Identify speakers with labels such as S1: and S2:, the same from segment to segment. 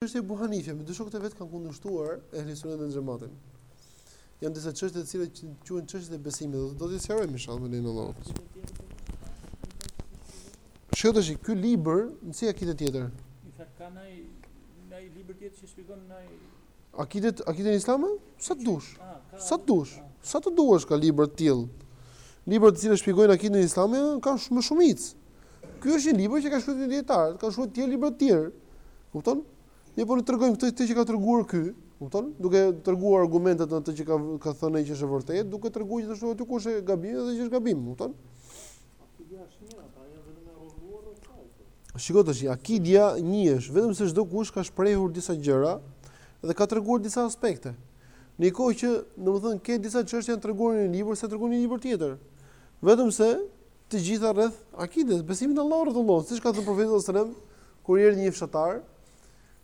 S1: Çështja e Ebu Hanifes me dy shokët e vet kanë kundërshtuar ehli sunetin dhe xhematin. Janë disa çështje të cilat quhen çështjet e besimit dhe do t'i sqarojmë inshallah me lejen e Allahut. Shikoj tash ky libër, nëse akide tjetër?
S2: I tha ka naj naj libër tjetër që shpjegon naj
S1: akidet, akiden islame? Sa të dush?
S2: Ah,
S1: sa të dush? Ah. Sa të duash ka libra të tillë? Libra të cilët shpjegojnë akiden islame ka me shumicë. Ky është një libër që ka shkruar një dietar, ka shkruar tjerë libra të tjerë. Kupton? Ne po e tregojmë këtë këtë që ka treguar ky, kupton? Duke treguar argumentet në atë që ka ka thënë ai që është e vërtetë, duke treguar gjithashtu aty ku është gabim dhe që është gabim, kupton? Akidia është një, ata janë vetëm e reflektuar në fakte. Shikoj tash, akidia një është, vetëm se çdo kush ka shprehur disa gjëra dhe ka treguar disa aspekte. Në një kohë që, domethënë, ke disa çështje janë treguar në një libër, s'janë treguar në një libër tjetër. Vetëm se Të gjitha rreth akides, besimit në Allahun azze ue xhel, siç ka thënë profeti sallallahu alajhi wasallam, kur i erdhi një fshatar,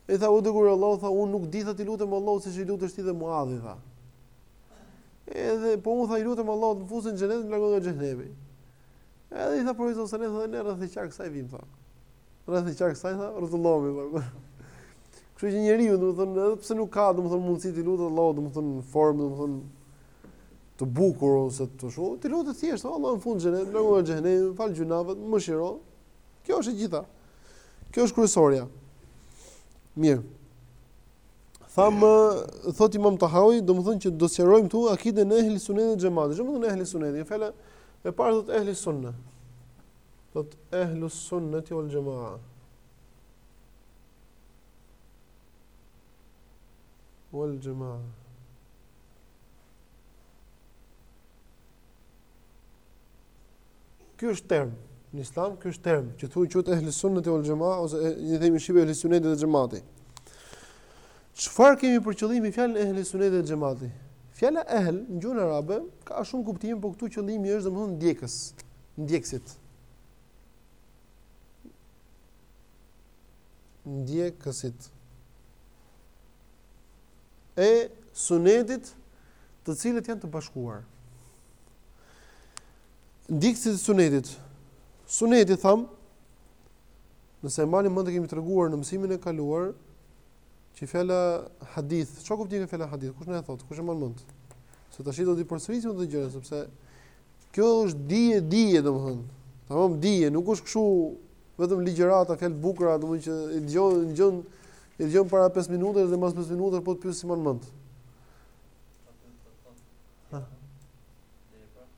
S1: i tha o i dërguar i Allahut, tha unë nuk di tha t'i lutem Allahut siç i lutesh ti dhe Muadhi tha. Edhe po unë tha i lutem Allahut të më fusë në xhenet, më largojë nga xhenemi. Edhe i tha profeti sallallahu alajhi wasallam, ne rreth e qark kësaj vim tha. Rreth e qark kësaj tha, rrotullohemi tha. Kështu që njeriu, domethënë, edhe pse nuk ka, domethënë, mundësi t'i lutet Allahut, domethënë, në formë, domethënë, të bukur ose të ashtu, t'i lutet thjesht, Allah më fut në xhenet, më largo nga xhenemi, fal gjynahet, mëshiro. Kjo është e gjitha. Kjo është kryesorja. Mirë. Thamë thot Imam Tahawi, domethënë që do të sqarojmë këtu akiden e ehli sunnetit dhe xhematit. Çfarë domethënë ehli sunnet? Në fjalën e parë thot ehli sunne. Thot ehli sunnet wal jamaa. Wal jamaa. Ky është term. Në Islam ky është term që thuhet qoftë ehli sunneti ul xhamaa ose i themi shqip ehli sunneti dhe xhemati. Çfarë kemi për qëllim me fjalën ehli sunneti dhe xhemati? Fjala ehl në gjuhën arabe ka shumë kuptime, por këtu qëllimi është domthon ndjekës, ndjekësit. Ndjekësit. e sunetit, të cilët janë të bashkuar. Ndjekësit e sunetit. Suneti thamë, nëse e mbani mend e kemi treguar në mësimin e kaluar që fjala hadith, çfarë kuptimi ka fjala hadith? Kush na e thot? Kush e mban mend? Se tash do të përsërisim këtë gjë sepse kjo është dije dije domethënë. Tamam dije, nuk është kështu vetëm ligjërata, fjalë të bukura, domethënë që i dëgjon dëgjon E dëgjon para pesë minutash dhe mbas pesë minutash po të pyes s'i mban mend.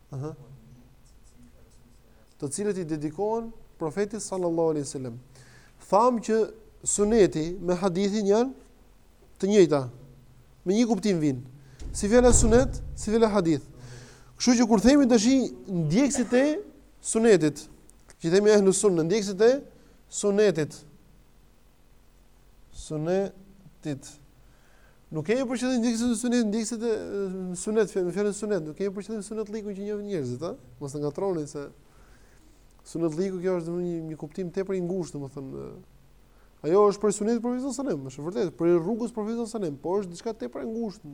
S1: Aha. Të cilët i dedikohen profetit sallallahu alaihi wasallam. Thamë që suneti me hadithin janë të njëjta. Me një kuptim vijnë. Si vjen sunet, si vjen hadith. Kështu që kur themi tash ndjekësit e sunetit, që themi ehlu sunne, ndjekësit e sunetit, sunetit. Nuk kemi për qëllim ndjekësit e sunetit, ndjekësit e sunet, me fjalën sunet, nuk kemi për qëllim sunetllikun që njohin njerëzit, ë? Mos e ngatrroni se sunetlliku kjo është një, një kuptim tepër i ngushtë, domethënë ajo është prej sunetit profetit sallallahu alajhi wasallam, është vërtet prej rrugës profetit sallallahu alajhi wasallam, por është diçka tepër e ngushtë.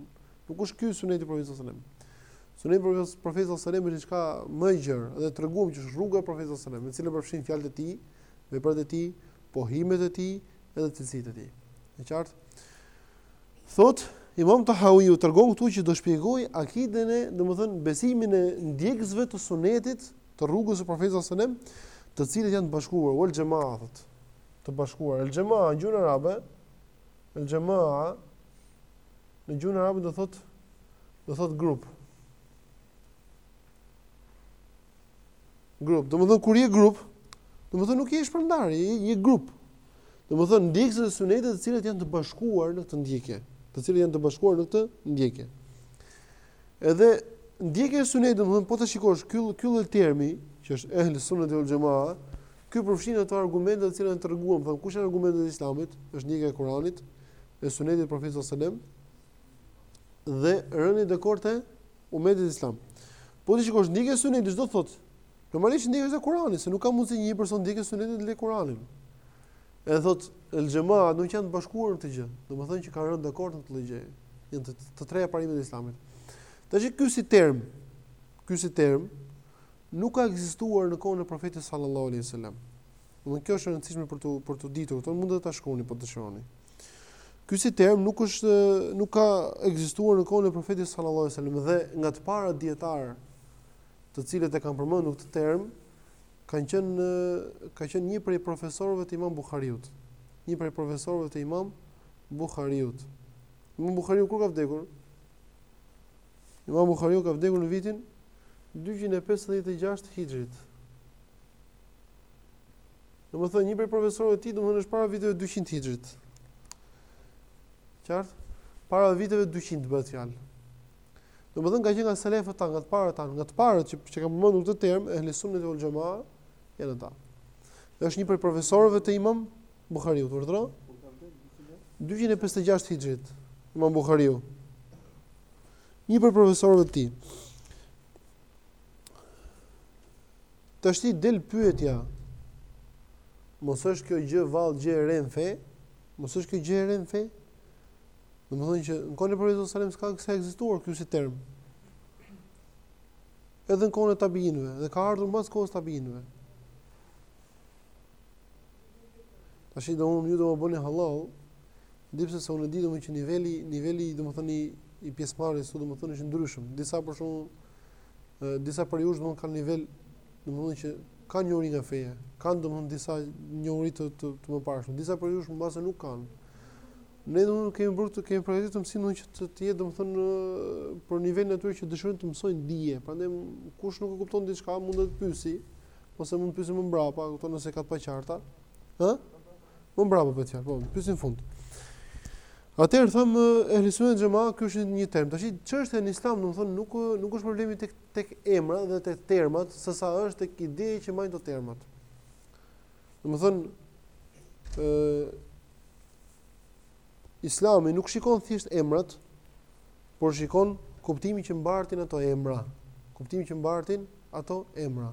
S1: Nuk është ky suneti i profetit sallallahu alajhi wasallam. Suneti i profetit sallallahu alajhi wasallam është diçka më e gjerë dhe treguam që është rruga e profetit sallallahu alajhi wasallam, e cila përfshin fjalët e tij, veprat e tij, pohimet e tij edhe cilësitë e tij. E qartë? Thotë Imam Tahawi na tregon këtu që do shpjegojë akiden e, domethënë besimin e ndjekësve të sunetit, të rrugës së profetit sallallahu alajhi wasallam, të cilët janë të bashkuar, wal jamaa, të bashkuar. El jamaa në gjuhën arabe, el jamaa në gjuhën arabe do thotë do thotë grup. Grup, domethënë kur je grup, domethënë nuk je i shpërndarë, je një grup. Domethënë ndjekësve të sunetit të cilët janë të bashkuar në këtë ndjekje, të cilët janë të bashkuar në këtë ndjekje. Edhe ndjekja e sunetit, domethënë po të shikosh, ky, ky lloj termi, që është ehli suneti wal jamaa, ky përfshin ato argumentet të cilat ne treguam, thamë kush janë argumentet e islamit, është ndjekja e Kuranit, e sunetit profetit sallallahu alajhi wasallam dhe rënia dakord e, Umetit Islam. Po të shikosh ndjekja e Sunetit ç'do thotë. Normalisht ndjekja e Kuranit, se nuk ka mundësi një person të ndjekë Sunetin dhe Kuranin. Edhe thotë El Jamaa, që janë të bashkuar në këtë gjë. Domethënë që kanë rënë dakord në këtë gjë. Janë të, të treja parimet e Islamit. Tash ky si term, ky si term nuk ka ekzistuar në kohën e profetit sallallahu alaihi wasallam. Domethënë kjo është e rëndësishme për të për të ditur, këtë mund ta shkruani po dëshironi. Ky si term nuk është nuk ka ekzistuar në kohën e profetit sallallahu alajhi wasallam dhe nga të parët dijetarë të cilët e kanë përmendur këtë term kanë qenë ka qenë një prej profesorëve të Imam Buhariut. Një prej profesorëve të Imam Buhariut. Imam Buhariu kur ka vdekur? Imam Buhariu ka vdekur në vitin 256 Hijrit. Domethënë, një prej profesorëve të tij, domethënë, është para viteve 200 hixhrit. Qartë? Para viteve 200, bëhet fjalë. Domethënë, ka qenë nga selefët, nga të parët, nga të parët që, që ka përmendur këtë term, ehli suneti uel xhema, e në ta. Dhe është një prej profesorëve të imam Buhariut, të vërdra? 256 hixhrit, imam Buhariu. Një prej profesorëve të tij. Tashti del pyetja, mos është kjo gjë vallë gjë e re në fe? Mos është kjo gjë e re në fe? Domethënë që në kohën e Profetit sallallahu alajhi wasallam s'ka ekzistuar ky si term. Edhe në kohën e tabiinëve dhe ka ardhur mbas kohës së tabiinëve. Tash do unë ju do më bëni halal, ndoshta se unë di domethënë që niveli, niveli domethënë i, i pjesëmarrjes, domethënë është i ndryshëm. Disa për shkakun disa prej jush domthon kanë nivel domthon që kanë njohuri nga feja, kanë domthon disa njohuri të të, të mëparshme. Disa prej jush mbase nuk kanë. Ne domthon kemi, e kemi projektu mësimin që të, të jetë domthon për nivelin e atyre që dëshirojnë të mësojnë dije. Prandaj kush nuk e kupton diçka mund të pyesi ose mund të pyesi më mbrapa, kupton nëse ka të paqarta. Ë? Më mbrapa për çfarë? Po pyetja në fund. Atëherë themi ehli suneh xhema, ky është një term. Tash çështja në Islam, domethënë nuk nuk është problemi tek tek emrat dhe tek termat, sesa është tek ideja që mbajnë ato termat. Domethënë ë Islami nuk shikon thjesht emrat, por shikon kuptimin që mbartin ato emra, kuptimin që mbartin ato emra.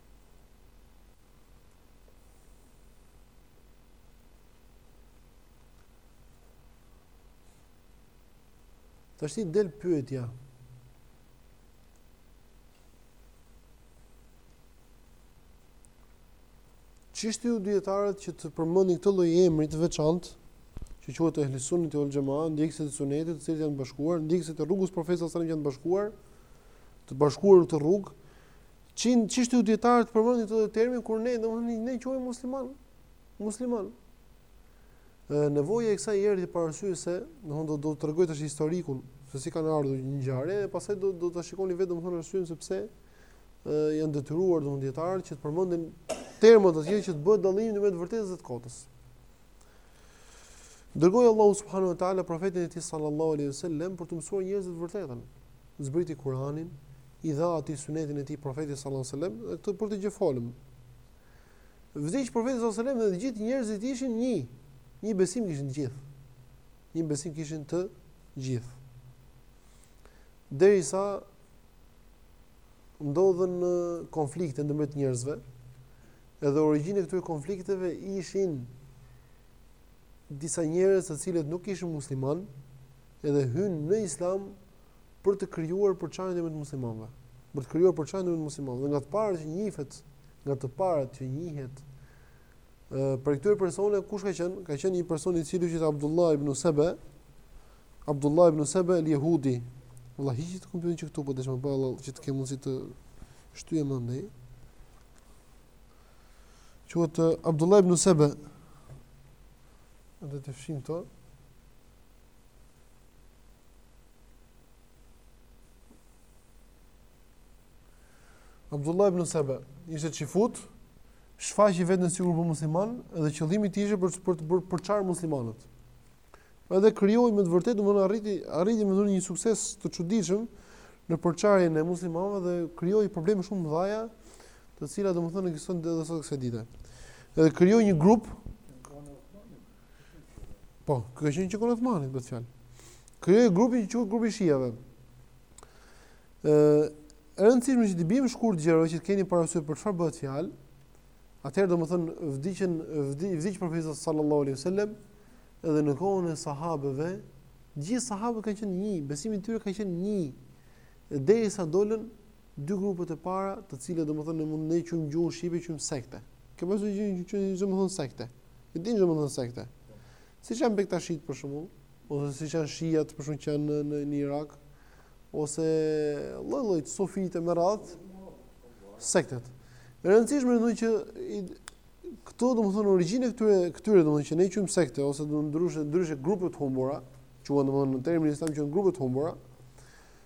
S1: Tashti del pyetja. Ç'i shtyu dijetarët që të përmendin këtë lloj emri të veçantë, që quhet ehli suneti uel xhema, ndjekësit e sunetit, të cilët janë të bashkuar, ndjekësit e rrugës së Profetit alejhi selam që janë bashkuar, të bashkuar në këtë rrugë, Ç'i, ç'i shtyu dijetarët të përmendin këtë termin kur ne domethënë ne quhemi musliman, musliman. Ë nevoja e kësaj erdhi për arsye se domethënë do do të tregoj tash historikun se si kanë ardhur ngjarjet dhe pastaj do do ta shikoni vetë domethënë arsyen se pse ë janë detyruar domethënë dijetarët që të përmendin terma të tjerë që të bëhet dallimi ndërmjet të vërtetës dhe të kotës. Dërgoi Allahu subhanahu wa taala profetin e tij sallallahu alaihi wasallam për të mësuar njerëzit të vërtetën. zbriti Kuranin, i dha atij Sunetin e tij Profetit sallallahu alejhi ve selem dhe këtë për të që folëm. Vdiq Profeti sallallahu alejhi ve selem dhe të gjithë njerëzit ishin një, një besim kishin të gjithë. Një besim kishin të gjithë. Derisa ndodhën konflikte ndërmjet njerëzve, edhe origjina e këtyre konflikteve ishin disa njerëz të cilët nuk ishin muslimanë, edhe hynë në Islam për të krijuar përçarjen ndërmjet muslimanëve, për të krijuar përçarjen ndërmjet muslimanëve. Dhe nga të parët që njihet, nga të parët që njihet ë për këtyre personave kush ka qenë? Ka qenë një person i cili quhet Abdullah ibn Sebe, Abdullah ibn Sebe el Yehudi. Valla hiqe ti kompjuterin që këtu po deshe pash Allahun që të kesh mundësi shtyje më andej. Quhet Abdullah ibn Sebe. Edhe të fshim këto. Abdullah ibn Sebe, ishte çifut, shfaqi veten sikur musliman dhe qëllimi i tij ishte për për të për, përçarë muslimanët. Edhe krijoi me të vërtetë, domthonë arriti arriti me një sukses të çuditshëm në përçarjen e muslimanëve dhe krijoi probleme shumë të mëdha, të cilat domthonë ekzistojnë edhe sot kësaj dite. Edhe krijoi një grup Po, kjo ka qenë që në kohën e Othmanit, bëhet fjalë. Krijoi grupin që quhet grupi i shiave. E, e rëndësishme që t'u biem shkurt gjërave që të keni parasysh për çfarë bëhet fjalë, atëherë domethënë vdiqën, vdi, vdiq profeti sallallahu alaihi sallam, edhe në kohën e sahabëve, gjithë sahabët kanë qenë një, besimi i tyre ka qenë një, derisa dolën Dy grupet e para, të cilat domethënë ne mund ne i quajmë gjuhën shqipe i quajmë sekte. Ke parasysh ça quajnë domethënë sekte. E din ça domethënë sekte. Siç janë Bektashit për shembull, ose siç janë Shiat për shembull që janë në në, në Irak, ose lloj-lloj sufitë me radhë sektet. E rëndësishme është që këto domethënë origjina e këtyre këtyre domethënë që ne quajmë sekte ose do ndryshe ndryshe grupe të humbura, quhen domethënë në termin islam quhen grupe të humbura,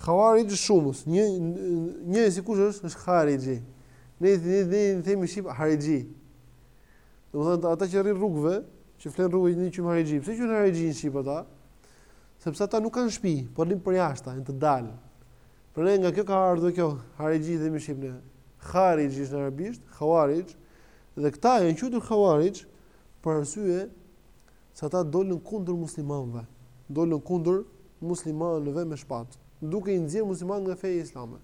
S1: Khawarij shumës, njëjësi kush është, është Khariji. Ne ne ne themi shqip Hariji. Domethënë ata që rrin rrugëve, që flen rrugëve ne i quajmë Hariji. Pse quajmë Hariji në shqip ata? Sepse ata nuk kanë shtëpi, po rrin përjashta, janë të dalë. Prandaj nga kjo ka ardhur kjo Hariji themi shqip ne. Kharij është në arabisht, Khawarij. Dhe këta janë quajtur Khawarij për arsye Se ata dolën kundër muslimanëve, dolën kundër muslimanëve me shpatë, duke i nxjerrë muslimanët nga feja islame.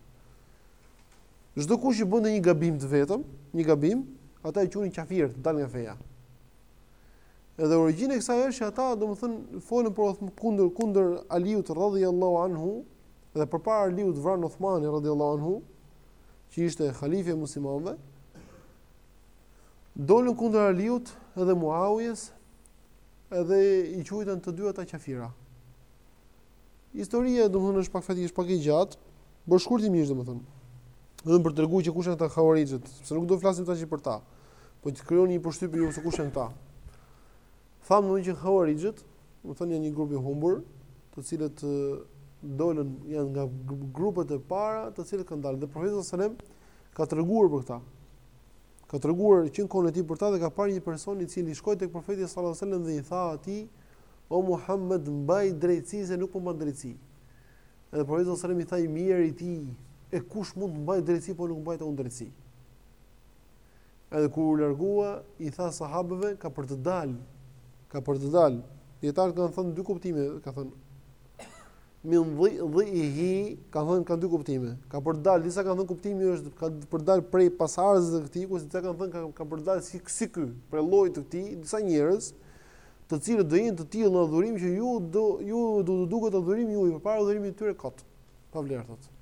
S1: Çdo kush që bënte një gabim të vetëm, një gabim, ata e quanin kafir, të dalë nga feja. Edhe origjina e kësaj është që ata, domethënë, folën për kundër kundër Aliut radhiyallahu anhu dhe përpara Aliut vranë Uthmanin radhiyallahu anhu, që ishte halife i muslimanëve. Dolën kundër Aliut dhe Muawijes dhe i quajtën të dy ata qafira. Historia domethënë është pak faktikisht pak e gjatë, por shkurtimisht domethënë. Vetëm për të treguar që kush janë këta hauarixhët, sepse nuk do të flasim tash për ta. Po që të krijoni një përshtypje ju se kush janë këta. Thamë domethënë që hauarixhët, domethënë janë një grup i humbur, të cilët dolën janë nga grupet e para, të cilët kanë dalë dhe profeti sallallahu alajhi wasallam ka treguar për këta. Ka treguar që në kohën e tij për ta dhe ka parë një person i cili shkoi tek profeti sallallahu alajhi wasallam dhe i tha atij: "O Muhammed, mbaj drejtësi se nuk po mban drejtësi." Edhe profeti sallallahu alajhi wasallam i tha i mjeri ti: "E kush mund të mbajë drejtësi po nuk mbajta unë drejtësi?" Edhe kur u largua, i tha sahabëve, ka për të dalë, ka për të dalë. Dietarët kanë thënë dy kuptime, ka thënë min dhi dhihi, ka thënë kanë dy kuptime. Ka për të dalë, disa kanë thënë kuptimi është ka për të dalë prej pasardhësve të këtij, kurse disa kanë thënë ka, ka për të dalë si si ky, prej llojit të këtij, disa njerëz të cilët do jenë të tillë në adhurim që ju do ju do t'ju duket adhurimi juaj përpara adhurimit të tyre kot. Pa vlerë thotë.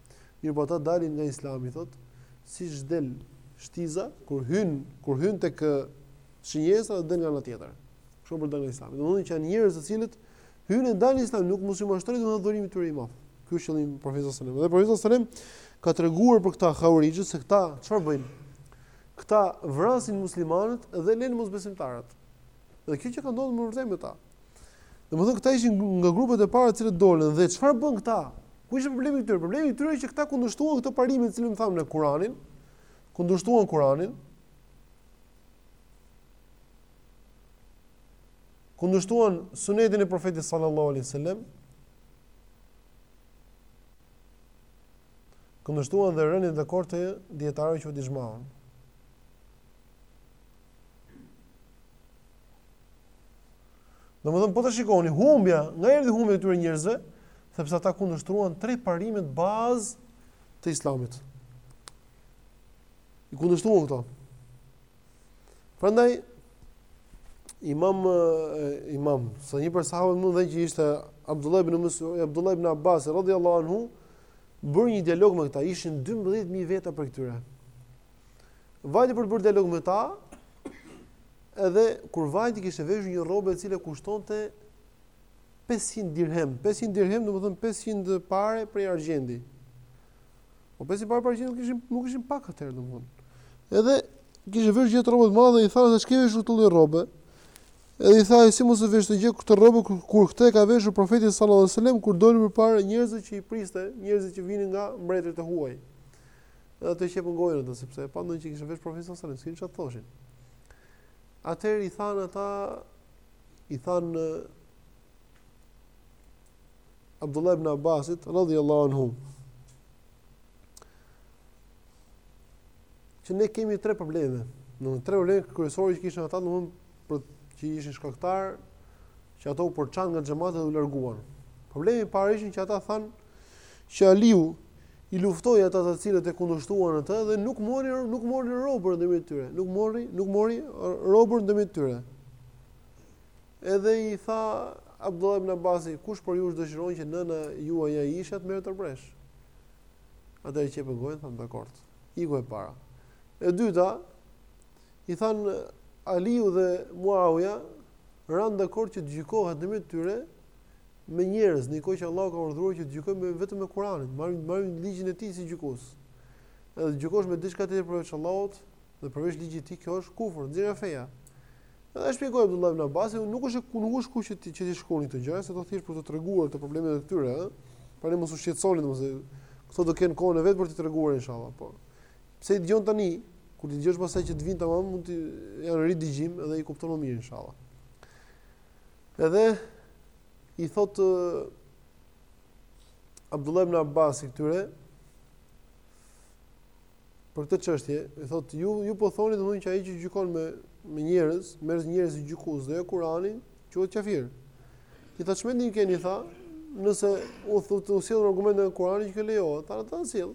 S1: Mirëpo ata dalin nga Islami, thotë, siç del shtiza kur hyn, kur hyn tek shënjesa dhe del nga ana tjetër. Kështu pra dalin nga Islami. Domethënë që janë njerëz të cilët hyn e dalin nga Islami, nuk mos ju mashtrojë domethënë adhurimi i tyre i madh. Ky është qëllimi i Profetit sallallahu alajhi wasallam. Dhe Profeti sallallahu alajhi wasallam ka treguar për këta hauarixhët se këta çfarë bëjnë? Këta vrasin muslimanët dhe lënë mosbesimtarët. Dhe kjo që ka ndodhur me të vërtetë me ta. Domethënë, këta ishin nga grupet e para të cilët dolën, dhe çfarë bënë këta? Ku ishte problemi i tyre? Problemi i tyre ishte që këta kundërshtuan këto parime të cilat i thamë ne, Kuranin, kundërshtuan Kuranin, kundërshtuan sunetin e profetit sallallahu alajhi wasallam, kundërshtuan dhe rënien dakord të dijetarëve që quhet ixhmaun. Domethënë po të shikoni humbja, nga erdhi humbja e këtyre njerëzve, sepse ata kundërshtuan tre parimet bazë të Islamit. I kundërshtuan këto. Prandaj Imam Imam, sa një prej sahabëve më të mëdhenj që ishte Abdullah ibn Mas'ud, Abdullah ibn Abbas radhiyallahu anhu, bëri një dialog me këta, ishin 12000 veta prej këtyre. Vajti për të bërë dialog me ta, Edhe kur vajti kishte veshur një rrobë e cila kushtonte 500 dirhem. 500 dirhem, domethënë 500 pare prej argjendi. Po 500 pare prej argjendi nuk ishin nuk ishin pak atëherë domethënë. Edhe kishte veshur gjithë rrobën e madhe dhe i tha se ç'ke veshur këtë lloj rrobe? Edhe i tha ai si mos e vesh unë këtë rrobë kur këtë e ka veshur profeti sallallahu alajhi wasallam kur doli përpara njerëzve që i priste, njerëzit që vinin nga mbretërit e huaj. Edhe e qepën gojën ata sepse e panë që kishte vesh profeti sallallahu alajhi wasallam, çfarë thoshin. Atëherë i thanë ata i thanë Abdullah ibn Abbasit radhiyallahu anhu. Që ne kemi tre probleme. Në tre probleme kryesore që kishin ata, domthonë për që ishin shkaktar që ata u përçanë nga xhemati dhe u larguan. Problemi i parë ishin që ata thanë që Aliu i luftoi ata të cilët e kundërshtuan atë dhe nuk mori nuk mori robër ndërmjet tyre, nuk mori nuk mori robër ndërmjet tyre. Edhe i tha Abdullah ibn Abbasi, kush prej jush dëshiron që nëna juaj Aishja të merret robëreshë? Ata e qepën gojën, thanë dakord. Iku e para. E dyta, i thanë Aliu dhe Muauija ranë dakord që të gjykohet në mes tyre me njerëz, në kohë që Allahu ka urdhëruar që të gjykojmë me vetëm me Kur'anin, marrim marrim ligjin e tij si gjykues. Edhe të gjykosh me diçka tjetër përveç Allahut dhe përveç ligjit të tij, kjo është kufër, nxjerr nga feja. Edhe e shpjegoi Abdullah ibn Abbas, nuk është ku nuk është ku që t'i që t'i shkruani këto gjëra, se do thjesht për të treguar ato problemet e tyre, ëh. Prandaj mos u shqetësoni domethënë, këto do kenë kohën e vet për të treguar inshallah, po. Pse i dëgjon tani? Kur t'i dëgjosh pastaj që të vinë tamam mund të jenë ridëgjim dhe i kupton më mirë inshallah. Edhe i thotë Abdullah ibn Abbasi këtyre për këtë çështje, i thotë ju ju po thoni domethënë që ai që gjykon me me njerëz, merr njerëz si gjykues jo Kur'anin quhet kafir. Ç'mendim keni tha, nëse u thotë u sjell argument nga Kur'ani që lejohet, ta ta sjell.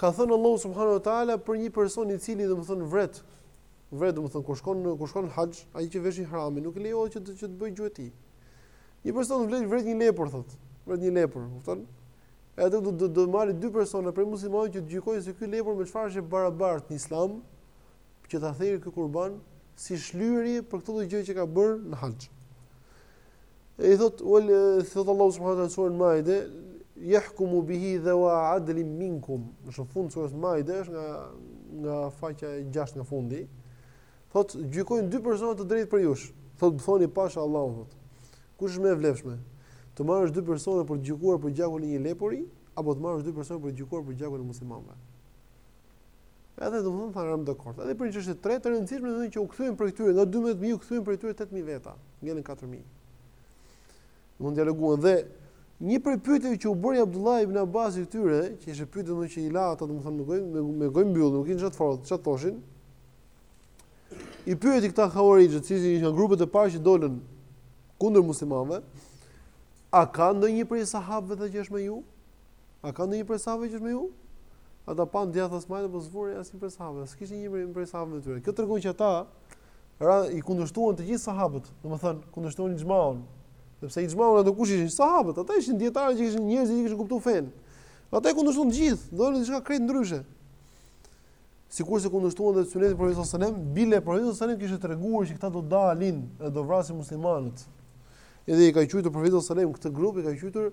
S1: ka thënë Allahu subhanahu wa taala për një person i cili domethënë vret, vret domethënë kur shkon në kur shkon në haxh, ai që vesh ihramin nuk i lejohet që të që të bëjë gjueti. Një person vret vret një lepur thotë, vret një lepur, kupton? Edhe do do do marrë dy persona prej muslimanëve që të gjykojnë se ky lepur me çfarë është e barabartë në Islam, që ta therë ky kurban si shlyerje për këtë gjë që ka bërë në haxh. E i thotë, ul, thotë Allahu subhanahu wa taala në suren Maide, yahkumu bihi dhawa adlin minkum. Në shumë fund të sures Maide është nga nga faqja e 6 nga fundi. Thotë gjykojnë dy persona të drejtë prej jush. Thotë më thoni pasha Allahun thotë. Kush është më e vlefshme? Të marrësh dy persona për të gjykuar për gjakun e një lepuri apo të marrësh dy persona për të gjykuar për gjakun e muslimanëve? Edhe domethënë thanë ram dakord. Edhe për një çështje të tretë të rëndësishme domethënë që u kthyen për këtyre nga 12000 u kthyen për këtyre 8000 veta, ngjelën 4000. Mund dialoguan dhe një prej pyetjeve që u bëri Abdullah ibn Abbasi këtyre, që ishte pyetje domethënë që i la ata domethënë me gojë me, me gojë mbyllë, nuk kishin çfarë thonë, çfarë thoshin. I pyeti këta Khawarijë, që ishin nga grupet e parë që dolën kundër muslimanëve, a ka ndonjë prej sahabëve që është me ju? A ka ndonjë prej sahabëve që është me ju? Ata pan djathtas majtas, po s'duli asnjë prej sahabëve. S'kishte një prej prej sahabëve te tyre. Kjo tregon që ata ra i kundërshtuan të gjithë sahabët, domethënë kundërshtuan ixhmaun. Sepse ixhmaun ato kush ishin sahabët, ata ishin dijetarët, ishin njerëz që kishin kuptuar fen. Ata e kundërshtuan të gjithë, donin diçka krejt ndryshe. Sikurse kundërshtuan dhe sunetin e Profetit sallallahu alajhi wasallam, bile Profeti sallallahu alajhi wasallam kishte treguar që këta do dalin dhe do vrasin muslimanët. Edhe i ka quajtur Profeti sallallahu alajhi wasallam këtë grup i ka quajtur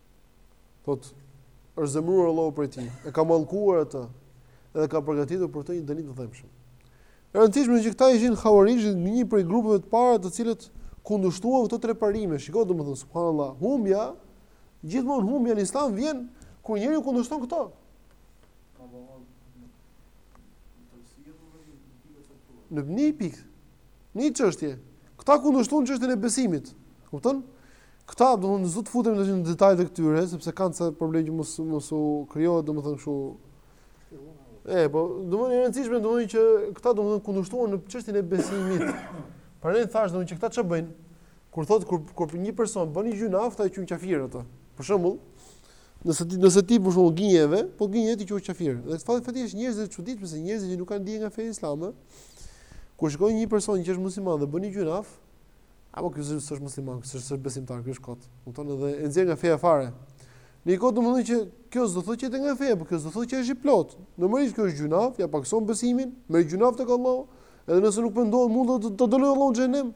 S1: Thotë, është zemëruar Allahu prej tij, e ka mallkuar atë dhe ka përgatitur për të një dënim të dhembshëm. E rëndësishme është që këta ishin Khawarijët një prej grupeve të para të cilët kundërshtuan këto tre parime. Shiko domethënë subhanallahu, humbja gjithmonë humbja në Islam vjen kur njeriu kundërshton këto. Në një pikë, në një çështje, këta kundërshtuan çështjen e besimit. Kupton? Këta, domethënë, s'do të futemi tash në detaje të këtyre, sepse kanë ca probleme që mos mos u krijohet, domethënë kështu. E, po, domethënë e rëndësishme domethënë që këta domethënë kundërshtuan në çështjen e besimit. Prandaj thashë domethënë që këta ç'bëjnë? Kur thotë kur kur një person bën një gjunaf ata e qun kafir atë. Për shembull, nëse ti nëse ti për shembull gënjeve, po gënje ti qun kafir. Dhe fakt fakti është njerëz të çuditshëm se njerëz që nuk kanë dije nga feja islame. Kur shikojnë një person që është musliman dhe bën një gjunaf, A po ky s'është musliman, ky s'është besimtar, ky është kot. Kupton edhe e nxjerr nga feja fare. Në një kohë domethënë që kjo s'do thotë që del nga feja, por kjo s'do thotë që është i plot. Normalisht kjo është gjunaf, ja pakson besimin, me gjunaf tek Allahu, edhe nëse nuk pendohet mund të të dënojë Allahu në xhenem,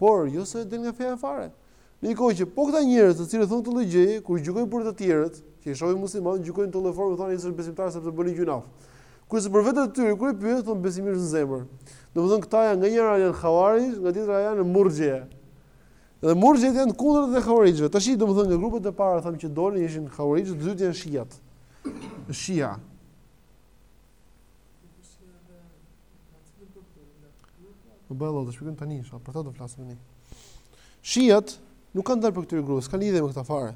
S1: por jo se del nga feja fare. Në një kohë që, po këta njerëz të cilët thonë këtë lloj gjëje, kur gjykojnë për të tjerët, që i shohin muslimanë, gjykojnë në këtë lloj forme, thonë ai s'është besimtar sepse bën gjynaf. Kurse për veten e tyre kur i pyet, thonë besimi është në zemër. Domethënë këta janë nga njëra janë Khawarij, nga tjetra janë Murxhie. Dhe Murxhiet janë e kundërta Khawarijve. Tashi domethënë nga grupet e para thamë që dolën ishin Khawarijët, të dytë janë Shiat. Shia. Nuk bëhet Allah, të shpikojmë tani, Shia, për këta do flasim tani. Shijat, nuk kanë dalë prej këtyre grupeve, s'kanë lidhje me këta fare.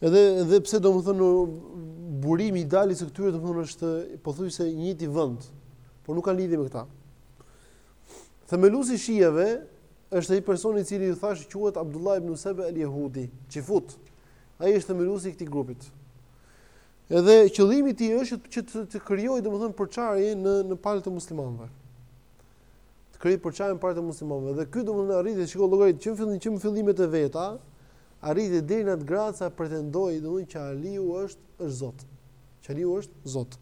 S1: Edhe, edhe pse domethënë, burimi i daljes së këtyre, domethënë, është pothuajse i njëjti vend, por nuk kanë lidhe me këta. Themeluesi i shijeve, është ai personi i cili ju thashë quhet Abdullah ibn Sebe el Jehudi, Çifut. Ai është themeluesi i këtij grupi. Edhe qëllimi i tij është që të, të krijojë domethënë përçarje në në palë të muslimanëve. Të krijojë përçarje në palë të muslimanëve. Dhe ky domethënë arriti, shiko llogarit që në fillim që në fillimet e veta, arriti deri në atë gradë sa pretendoi domethënë që Aliu është është Zot. Që Aliu është Zot.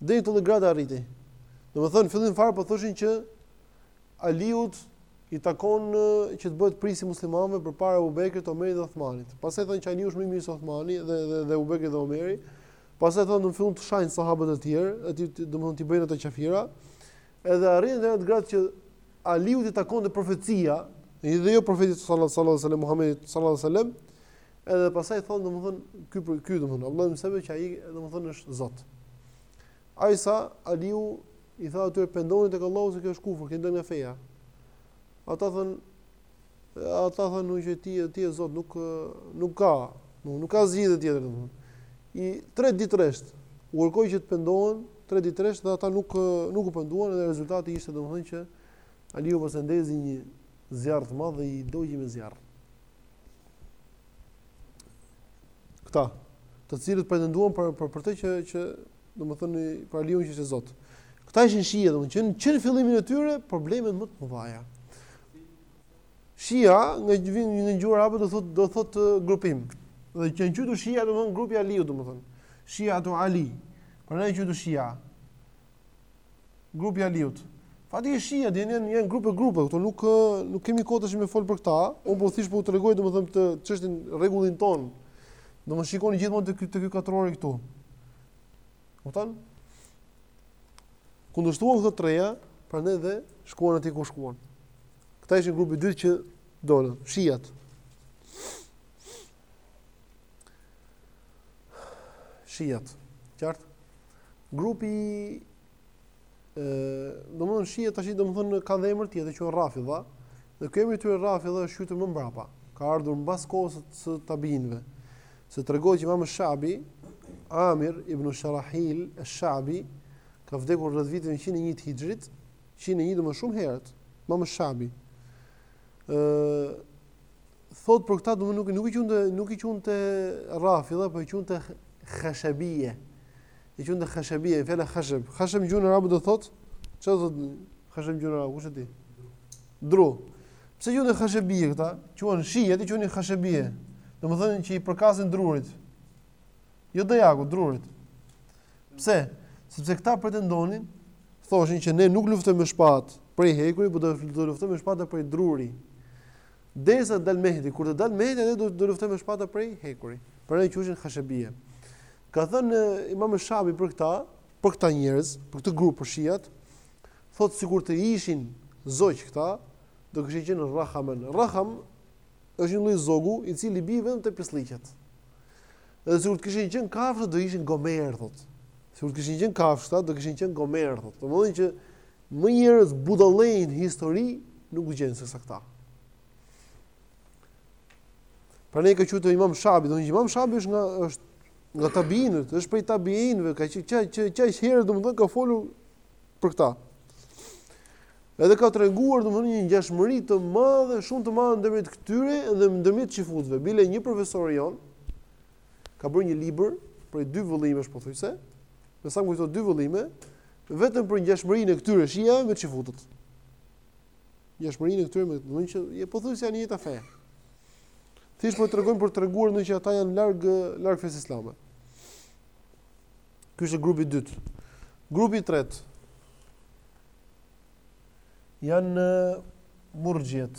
S1: Deri në këtë gradë arriti. Domethënë në fillim fare po thoshin që Aliut i takon që të bëhet prijësi i muslimanëve përpara Abu Bekrit, Omerit dhe Uthmanit. Pastaj thonë që Aliu është më i miri se Uthmani dhe dhe dhe Abu Bekri dhe Omeri. Pastaj thonë në fund të shajnë sahabët e tjerë, aty domethënë t'i bëjnë ata qafira. Edhe arrin te grada që Aliut i takon të profecia, dhe jo profetit sallallahu alaihi wasallam Muhamedit sallallahu alaihi wasallam. Edhe pastaj thonë domethënë ky për ky domethënë Abdullah ibn Sebe që ai domethënë është Zot. Aq sa Aliu I tha atyre, Pendohuni tek Allahu se kjo është kufër, keni dalë nga feja. Ata thanë, ata thanë nuk, që ti je, ti je Zot, nuk nuk ka, nuk, nuk ka zgjidhje tjetër domethënë. I tre ditë rresht u kërkoi që të pendohen, tre ditë rresht dhe ata nuk nuk u penduan dhe rezultati ishte domethënë që Aliu ju ndezi një zjarr të madh dhe i dogji me zjarr. Këta, të cilët pretenduan për për për të që që domethënë për Aliun që ishte Zot. Këta ishin shije, domethënë që që në fillimin e tyre problemet më të mëdha. Shia, nga ana gjuhësore do thotë do thotë grupim. Dhe që janë quajtur Shia, domethënë grupi i Aliut, domethënë. Shia tu Ali. Prandaj quajtur Shia. Grupi i Aliut. Pastaj shia, dhe janë janë grupe grupe, këto nuk nuk kemi kohë tash me folë për këta. Unë po thjesht po u tregoj domethënë këtë çështjen rregullin tonë. Domethënë shikoni gjithmonë të ky të ky katrori këtu. Kupton? Kundërshtuan këto treja, prandaj dhe shkuan aty ku shkuan. Këta ishin grupi i dytë që dolën, shijat. shijet. Qartë? Grupi ë domthon shijet tash domthon ka dhe emër tjetër që është Rafidha. Dhe ky emri tyre Rafidha është quajtur më mbrapa. Ka ardhur mbas kohës së tabiinëve. Se tregohet që Imam Shabi, Amir ibn Sharahil al-Shabi ka vdekur rreth vitit 101 Hijrit, 101 domethënë shumë herët. Imam Shabi. ë thotë për këta, domethënë nuk nuk i quante nuk i quante rafidha, po i quante khashabie. I quante khashabie, fjala khashab. Khashab në gjuhën arabe do thotë çfarë do thotë khashab në gjuhën arabe, kush e di? Dru. Pse quhen khashabie këta? Quhen shije, ti quani khashabie. Domethënë që i përkasin drurit. Jo dajaku, drurit. Pse? Sepse këta pretendonin thoshin që ne nuk luftojmë me shpatë prej hekuri, por do të luftojmë me shpatë prej druri. Derisa të dalë Mehdi, kur të dalë Mehdi atëherë do të luftojmë me shpatë prej hekuri. Prandaj quhen Khashabia. Ka thënë Imam Shabi për këta, për këta njerëz, për këtë grup për shiat, thotë sikur të ishin zogj këta, do kishin qenë rraham. Rraham është një lloj zogu i cili bie vetëm te pisllëqet. Edhe sikur të kishin qenë kafshë do ishin gomerë thotë. Sikur të kishin qenë kafshë do kishin qenë gomerë thotë. Domethënë që Më njerëz budallenj në histori nuk gjen se sa këta. Prandaj ka thënë Imam Shabi, domethënë Imam Shabi është nga është nga tabiinët, është prej tabiinëve, ka që që që atëherë domethënë ka folur për këta. Edhe ka treguar domethënë një ngjashmëri të madhe, shumë të madhe ndërmjet këtyre dhe ndërmjet çifutëve. Bile një profesor i jonë, ka bërë një libër prej dy vëllimesh pothuajse, me sa më kujtohet dy vëllime, vetëm për ngjashmërinë e këtyre shiave me çifutët. Ngjashmërinë e këtyre me domethënë që pothuajse janë e njëjta fe. Thjesht po tregojmë për të treguar domethënë që ata janë larg larg fesë islame. Ky është grupi i dytë. Grupi i tretë janë murxhiet.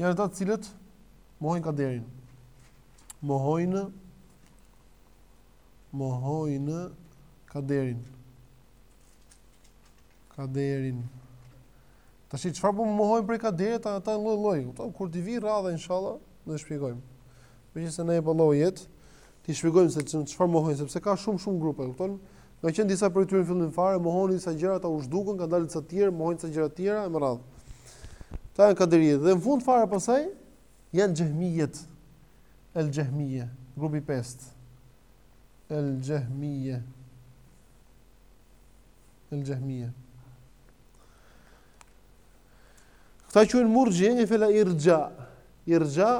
S1: Janë ata të cilët mohojnë kaderin. Mohojnë mohojnë kaderin. Kaderin. Tash çfarë po mohojnë prej kaderit ata lloj lloj, kupton? Kur t'i vijë radha inshallah, do t'i shpjegojmë. Megjithëse ne po llojet, t'i shpjegojmë se çfarë mohojnë sepse ka shumë shumë grupe, kupton? Ka qenë disa prej tyre në fillim fare, mohonin disa gjëra, ata u zhdukën, kanë dalë disa të tjerë, mohojnë disa gjëra të tjera e me radhë. Këta janë kaderijet. Dhe në fund fare pasaj, janë xhehmijet, el xhehmije, grupi i pestë, el xhehmije, el xhehmije. Këta quhen murxhi, nga fjala irxha. Irxha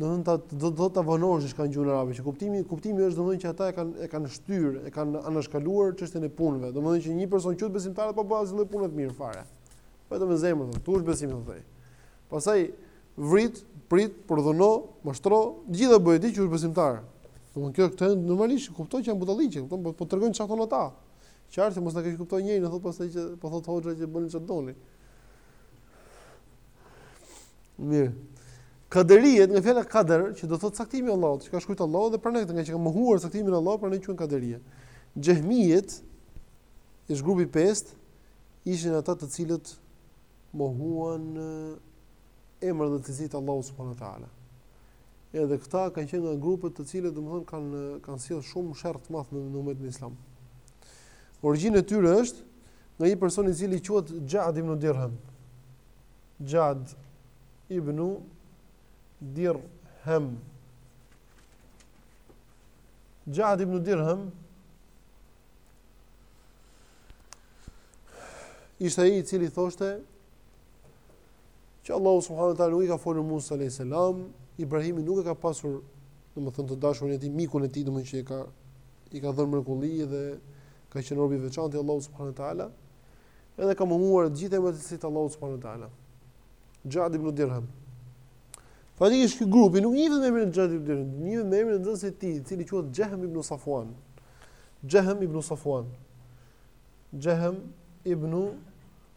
S1: do të thotë do do ta vonosh diçka në gjuhën arabe, që kuptimi kuptimi është domethënë që ata e kanë e kanë shtyrë, e kanë anashkaluar çështjen e punëve. Domethënë që një person qoftë besimtar pa bërë asnjë punë të mirë fare. Vetëm në zemër thotë, këtu është besimi thotë. Pastaj vrit, prit, përdhuno, mashtro, gjithë bëhet ti që është besimtar. Domethënë kjo këtë normalisht kupton që janë budallallëqe, kupton po, po tregojmë çfarë thonë ata. Qartë që mos na keqkuptojë njeri, thotë pastaj që po thotë hoxha që bëni çfarë doni. Mirë. Kaderiet, nga fjala kader, që do thotë caktimi i Allahut, që ka shkruar Allahu dhe prandaj këta nga që kanë mohuar caktimin e Allahut, prandaj quhen kaderie. Xhehmiet, ish grupi 5, ishin ata të cilët mohuan emrat dhe cilësitë e Allahut subhanahu wa taala. Edhe këta kanë qenë nga grupet të cilat domethënë kanë kanë sjell shumë sherr të madh në në umetin islam. Origjina e tyre është nga një person i cili quhet Xhad ibn Dirham. Xhad ibn Dirham. Xhad ibn Dirham ishte ai i cili thoshte që Allahu subhanahu wa taala nuk i ka folur Musa alayhis salam, Ibrahimin nuk e ka pasur, domethënë të dashurin e tij, mikun e tij, domethënë që e ka i ka dhënë mrekulli dhe ka qenë robi i veçantë i Allahut subhanahu wa taala. Edhe ka mohuar të gjithë emrat e cilësitë e Allahut subhanahu wa taala. Xhad ibn Dirham. Faktikisht ky grupi nuk njihet me emrin e Xhad ibn Dirham, njihet me emrin e nxënësit të tij, i cili quhet Xhehm ibn Safwan. Xhehm ibn Safwan. Xhehm ibn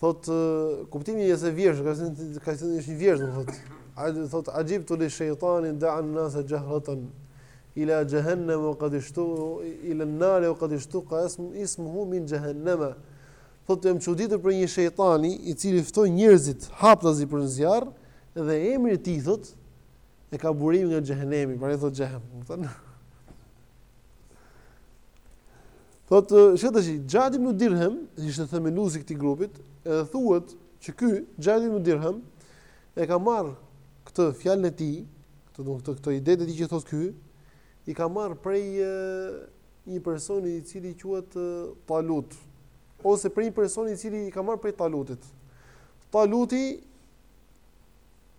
S1: Thot kuptimi i kësaj vjershe, ka thënë ka thënë është një vjersh, do thot. Ai do thot axhibtu li shejtanin da'a an-nas xhahratan ila xhahannam wa ila an-nar wa qad ishtuqqa ismuhu min xhahannam. Thot jam çuditur për një shejtani i cili ftoi njerëzit haptazi për në zjarr dhe emri i tij thot e ka burim nga xhehenemi, pra i thot Xhehm. Thotë, shikoj tash, Xhad ibn Dirhem ishte themeluesi i këtij grupit, edhe thuhet që ky Xhad ibn Dirhem e ka marrë këtë fjalën e tij, këtë do këtë këtë ide të tij që thotë ky, i ka marrë prej një personi i cili quhet Talut ose prej një personi i cili i ka marrë prej Talutit. Taluti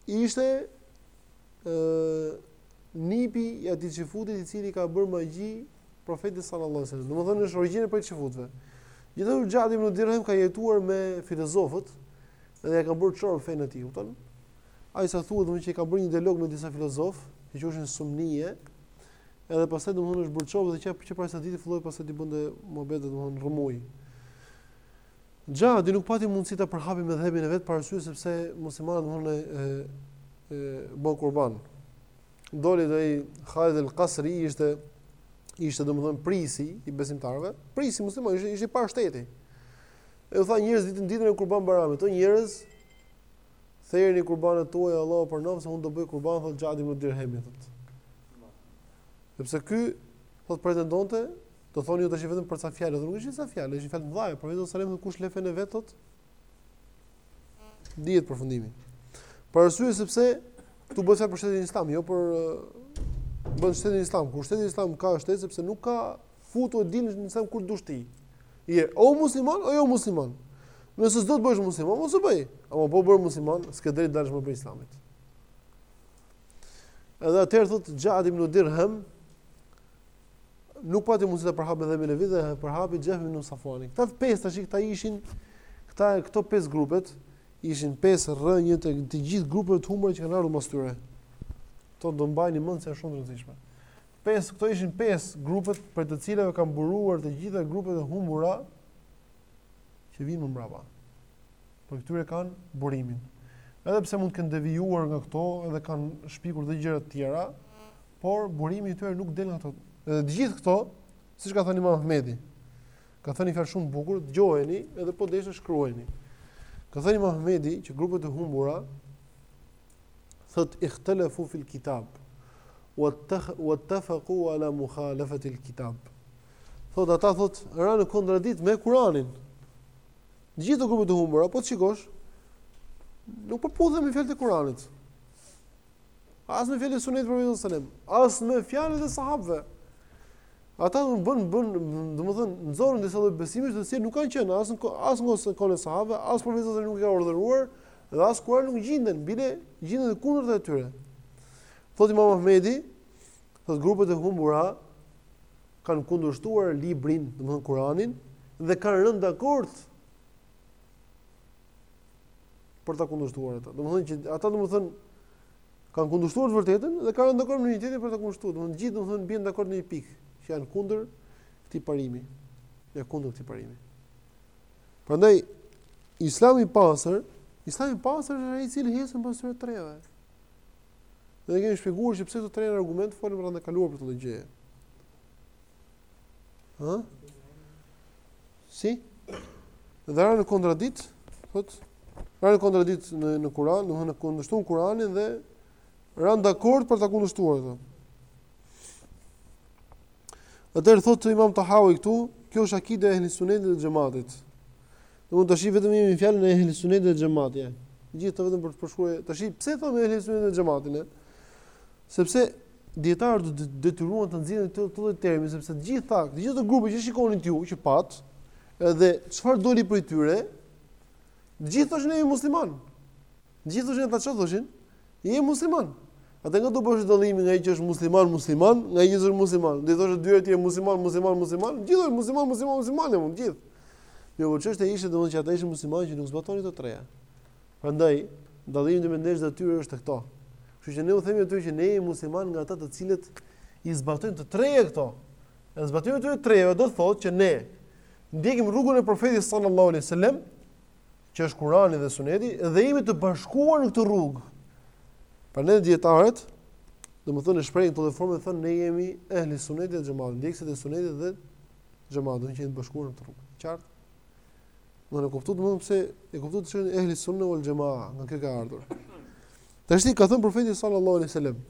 S1: ishte ë nipi i atij çifutit i cili ka bërë magji Profetit sallallahu alejhi dhe sellem. Domethënë është origjina prej çifutëve. Gjithashtu Xhadi ibn Dirhem ka jetuar me filozofët dhe ja ka bërë çorb fenë e tij, kupton? Aq sa thuhet domethënë që ka bërë një dialog me disa filozofë, që quheshin Sumnie, edhe pastaj domethënë është bërë çorb dhe që që pas ca ditë filloi pastaj të bënte muhabet domethënë rrëmuj. Xhadi nuk pati mundësi ta përhapi medhhebin e vet për arsye sepse muslimanët domethënë e, e, e bën kurban. doli dhe ai Khalid al-Qasri ishte ishte domethënë prijsi i besimtarëve, prijsi musliman ishte ishte pra shteti. E u tha njerëzve ditën ditën e kurban bajramit, o njerëz, therni kurbanët tuaja Allahu ua pranoftë se unë do bëj kurban thot Xhad ibn Dirhemin thot. Sepse ky thot pretendonte, do thoni ju tash vetëm për ca fjalë, jo nuk ishin ca fjalë, ishin fjalë të mëdha, Profeti sallallahu alajhi wasallam kush le fenë e vet thot, Dihet përfundimi. Për arsye sepse këtu bëhet fjalë për shtetin islam, jo për bën shtetin islam. Kur shteti islam ka shtet sepse nuk ka futur dije në islam kur dush ti. Je o musliman o jo musliman. Nëse s'do të bësh musliman, mos e bëj. Apo po bëhe musliman, s'ke drejt dalësh më prej islamit. Edhe atëherë thotë Xhad ibn Dirham, nuk pati mundësi ta përhapë dhe me vite, dhe e përhapi Xhehm ibn Safuani. Këta të pesë tash këta ishin, këta, këto pesë grupet, ishin pesë rënjë të, të gjithë grupeve të humbur që kanë ardhë mas tyre. Këto do mbani mend se shumë të rëndësishme. Pesë, këto ishin pesë grupet prej të cilave kanë buruar të gjitha grupet e humbura që vinë më mbrapa. Prej këtyre kanë burimin. Edhe pse mund të kenë devijuar nga këto edhe kanë shpikur dhe gjëra të tjera, por burimi i tyre nuk del nga ato. Dhe të gjithë këto, siç ka thënë Imam Ahmedi, ka thënë një fjalë shumë të bukur, dëgjojeni edhe po deshë shkruajeni. Ka thënë Imam Ahmedi që grupet e humbura thot ikhtalafu fil kitab wattafaqu ala mukhalafati al kitab. Thot ata thot ranë në kontradikt me Kur'anin. Gjithë grupet e humbura, po shikosh, nuk përputhen me fjalët e Kur'anit. As me fjalët e Sunetit profetit sallallahu alajhi wasallam, as me fjalët e sahabëve. Ata domethënë bënë, domethënë nxorën disa lloj besimesh të cilat nuk kanë qenë as në as në kohën e sahabëve, as profeti sallallahu nuk i ka urdhëruar dhe as në Kuran nuk gjinden, bile gjinden të kundërta e tyre. Thot Imam Ahmedi, thot grupet e humbura kanë kundërshtuar librin, domethënë Kur'anin dhe kanë rënë dakord për ta kundërshtuar atë. Domethënë që ata domethënë kanë kundërshtuar të vërtetën dhe kanë rënë dakord me njëri-tjetrin për ta kundërshtuar. Domethënë gjithë domethënë bien dakord në një pikë që janë kundër këtij parimi. Janë kundër këtij parimi. Prandaj Islami i pastër, Islami i pastër është ai i cili ecën pas të treve. Dhe ne kemi shpjeguar se pse këto tre argumente folëm herën e kaluar për këtë gjë. Ëh? Si? Dhe ra në kontradikt, thot, ra në kontradikt në në Kur'an, domethënë kundërshtuan Kur'anin dhe ra dakord për ta kundërshtuar atë. Atëherë thotë Imam Tahawi këtu, kjo është akide e Ehli Sunetit dhe Xhematit. Do të tash vetëm jemi në fjalën e Ehli Sunetit dhe Xhematit. Gjithë vetëm për të përshkruar, tash pse thonë Ehli Suneti dhe Xhemati? Sepse Dijetarët u detyruan të nxjerrin këto këto lloj termi sepse të gjitha, të gjitha këto grupe që shikonin ju, që pat, edhe çfarë doli prej tyre, të gjithë thoshin jemi musliman. Të gjithë thoshin ata çfarë thoshin? Jemi musliman. Atëherë nga do bësh dallimin nga ai që është musliman, musliman, nga ai që është musliman. Do i thoshe të dyve ti je musliman, musliman, musliman, gjithë janë musliman, musliman, musliman, janë gjithë. Mirë, por çështja ishte domosdoshme që ata ishin muslimanë që nuk zbatonin të treja. Prandaj, dallimi ndërmjet nesh dhe tyre është këto. Kështu që ne u themi atyre që ne jemi musliman nga ata të cilët i zbatojnë të treja këto. E zbatimi i të trejave do të thotë që ne ndjekim rrugën e profetit sallallahu alaihi wasallam, që është Kurani dhe Suneti dhe jemi të bashkuar në këtë rrugë. Prandaj dijetarët, domethënë e shprehin këto forma dhe thonë ne jemi ehli Suneti dhe xhemati, ndjekësit e Sunetit dhe xhemati, që jemi të bashkuar në këtë rrugë. Qartë? Do të kuptohet domosdoshmë pse e kuptohet se janë ehli sunne wal jamaa, nga kë ka ardhur. Tashi ka thënë profeti sallallahu alaihi wasallam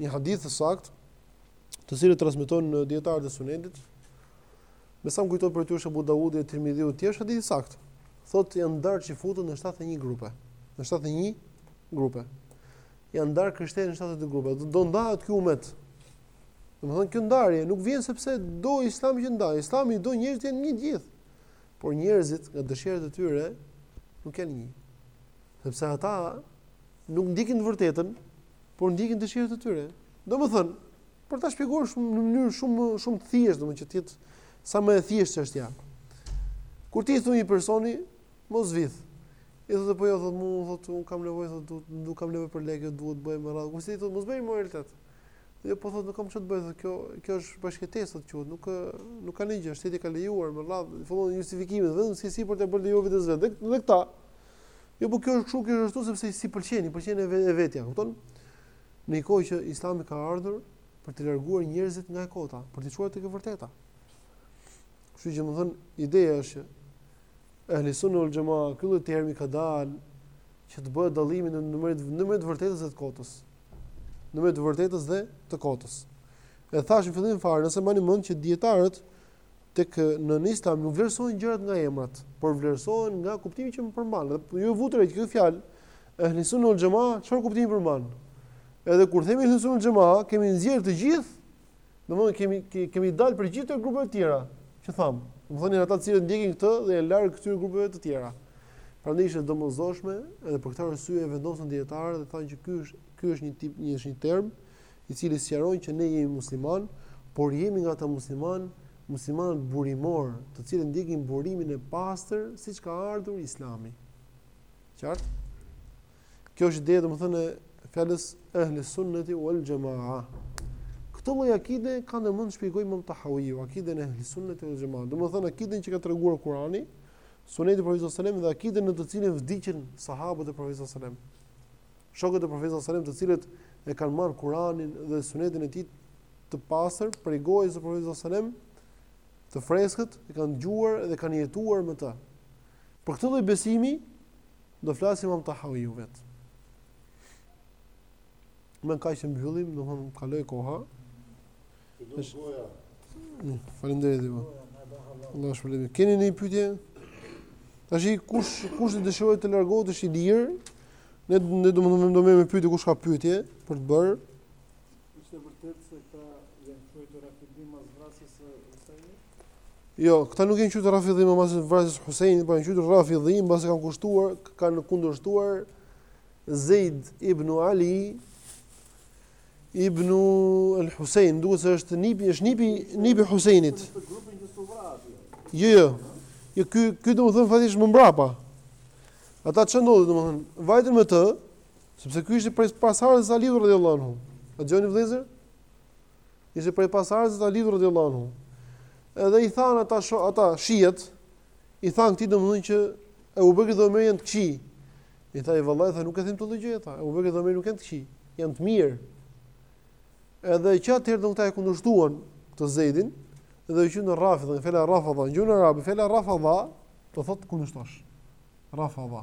S1: një hadith të saktë, të cilin transmeton dijetarët e Sunetit. Me sa më kujtohet është Abu Dawudi e Tirmidhiu, që është hadith i saktë. Thotë janë ndarë çifutët në 71 grupe. Në 71 grupe. Janë ndarë krishterët në 72 grupe. Do, do ndahet ky umet. Domethënë kjo ndarje nuk vjen sepse do Islami që t'i ndajë. Islami do njerëzit të jenë një gjithë. Por njerëzit nga dëshirat e tyre nuk janë një. Sepse ata nuk ndjekin të vërtetën, por ndjekin dëshirat e tyre. Domethënë, për ta shpjeguar shumë në mënyrë shumë shumë të thjeshtë, domethënë që të jetë sa më e thjeshtë çështja. Kur ti i thua një personi, mos vidh. I thotë po jo, thotë mua, thotë un kam nevojë, thotë do kam nevojë për lekë, duhet të, e me radhë. Kur ti i thua mos bëj imoralitet. Jo po thotë nuk kam çfarë të bëj, thotë kjo, kjo është bashkëjetesë thotë quhet, nuk nuk ka ndonjë gjë, shteti ka lejuar e me radhë, fillon justifikimin, vetëm si si për ta bërë të lejuar vetes vetë. Dhe, dhe këta. Jo po kjo është kështu, kjo është ashtu sepse s'i pëlqen, i pëlqen e vetja, kupton? Në një kohë që Islami ka ardhur për të larguar njerëzit nga e kota, për të çuar tek e vërteta. Kështu që domethënë, ideja është që ehli sunnë ul xhema, ky lloj termi ka dalë që të bëhet dallimi ndërmjet ndërmjet të vërtetës dhe të kotës. ndërmjet të vërtetës dhe të kotës. E thashë në fillim fare, nëse mbani mend që dijetarët tek në në Islam nuk vlerësohen gjërat nga emrat, por vlerësohen nga kuptimi që përmbajnë. Dhe pra u vu kjo fjalë, ehli sunnë ul xhema, çfarë kuptimi përmban? Edhe kur themi ehli sunnë ul xhema, kemi nxjerrë të gjithë Domethënë kemi kemi dalë prej gjithë grupeve të tjera që thamë. Domethënë ata të cilët ndjekin këtë dhe janë larg këtyre grupeve të tjera. Prandaj është e domosdoshme edhe për këtë arsye e vendosën dijetarët dhe thanë që ky është ky është një tip një është një term i cili sqaron që ne jemi musliman, por jemi nga ata musliman, musliman burimor, të cilët ndjekin burimin e pastër siç ka ardhur Islami. Qartë? Kjo është ideja domethënë e fjalës ehli sunneti wal jamaa. Këtë lloj akide ka në mend të shpjegojë Imam Tahawiu, akiden e ehli sunneti wal jamaa. Domethënë akiden që ka treguar Kurani, Sunneti i Profetit sallallahu alajhi wasallam dhe akiden në të cilën vdiqën sahabët e Profetit sallallahu alajhi wasallam. Shokët e Profetit sallallahu alajhi wasallam, të cilët e kanë marrë Kuranin dhe Sunetin e tij të pastër prej gojës së Profetit sallallahu alajhi wasallam, të freskët, e kanë dëgjuar dhe kanë jetuar me të. Për këtë lloj besimi, Do flasë Imam Tahawiu vetë. Me kaq e mbyllim, domethënë kaloi koha. Do goja. Mm, faleminderit ju. Allah shpëlimin. Keni ndonjë pyetje? Tash kush kush të dëshirojë të largohet është i lirë. Ne ne do të mundem do më pyeti kush ka pyetje për të bërë.
S2: Është e vërtetë se këta janë quajtur rafidhi mas vrasjes së Husajnit?
S1: Jo, këta nuk janë quajtur rafidhi më pas vrasjes së Husajnit, por janë quajtur rafidhi mbasi kanë kushtuar, kanë kundërshtuar Zeid ibn Ali ibn al-Husayn, domethënë është nipi, është nipi, nipi i Husajnit. Jo, jo. Jo ky ky domethënë faktikisht më mbrapa. Ata ç'ndodhi domethënë, vajtën me të, Sepse ky ishte prej pasardhësve të Aliut radhiyallahu anhu. A dëgjoni vëllezër? Ishte prej pasardhësve të Aliut radhiyallahu anhu. Edhe i thanë ata sho, ata shijet, i thanë këtij domethënë që Ebu Bekri dhe Omeri janë të këqij. I tha jo vallahi, tha nuk e them këtë gjë, tha. Ebu Bekri dhe Omeri nuk janë të këqij, janë të mirë. Edhe që atëherë do këta e kundërshtuan këtë Zeidin dhe u quajtën Rafidha, nga folja Rafadha, në gjuhën arabe, folja Rafadha, do thotë kundërshtosh. Rafadha.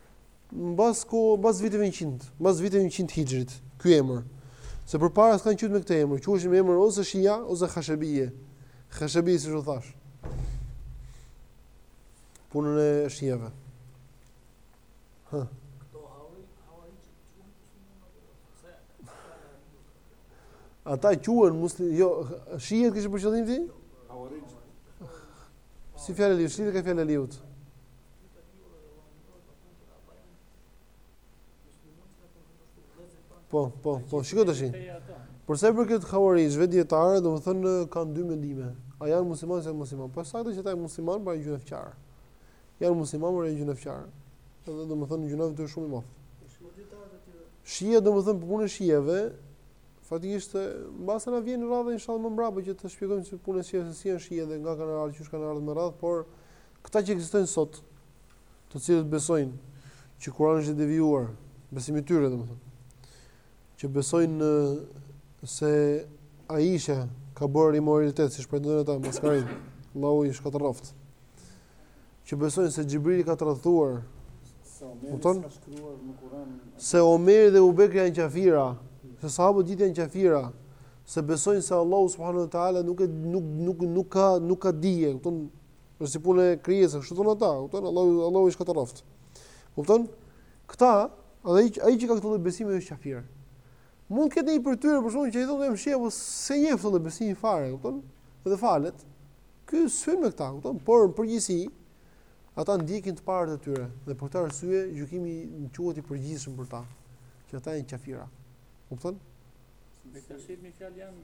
S1: mbas kohë, mbas viteve 100, mbas viteve 100 Hijrit, ky emër. Se përpara s'kanë qenë me këtë emër, quheshin me emër ose Shia ose Khashabije. Khashabije siç u thashë. Punën e Shiave. Hë. Ata quhen muslimanë, jo, shijet kishin për qëllim ti? Si fjalë e Aliut, si ka fjalë e Aliut? Po, po, po, shikoj tash. Për sa i përket khawarixhëve dijetarët, domethënë kanë dy mendime. A janë muslimanë ose muslimanë? Po e saktë që ata janë muslimanë, por janë gjynahqarë. Janë muslimanë, por janë gjynahqarë. Edhe domethënë gjynahu vetë shumë i madh. Shia domethënë për punën e shiave, faktikisht mbase na vjen radha inshallah më mbrapa që të shpjegojmë si punën e shiave, si janë shia dhe nga kanë ardhur, qysh kanë ardhur me radhë, por Këta që ekzistojnë sot, të cilët besojnë që Kurani është i devijuar, besimi i tyre domethënë, që besojnë në se Aisha ka bërë imoralitet, siç pretendojnë ata, maskarenj, Allahu i shkatërroft. Që besojnë se Xhibrili ka tradhtuar. Kupton? Se Omeri dhe Ebu Bekri janë qafira, se sahabët gjithë janë qafira, se besojnë se Allahu subhanahu wa taala nuk e nuk nuk nuk ka nuk ka dije, kupton? Është si punë e krijesës, kështu thonë ata, kupton? Allahu Allahu i shkatërroft. Kupton? Këta, edhe ai ai që ka këto besime është kafir. Mund të ketë një prej tyre për shkakun që i thonë më shehu se s'e njeh këtë besim fare, kupton? Dhe falet. Ky syn me këta, kupton? Por në përgjithësi ata ndjekin të parët e tyre dhe për këtë arsye gjykimi quhet i përgjithshëm për ta, që ata janë kafira. Kupton?
S2: Bektashit me një fjalë janë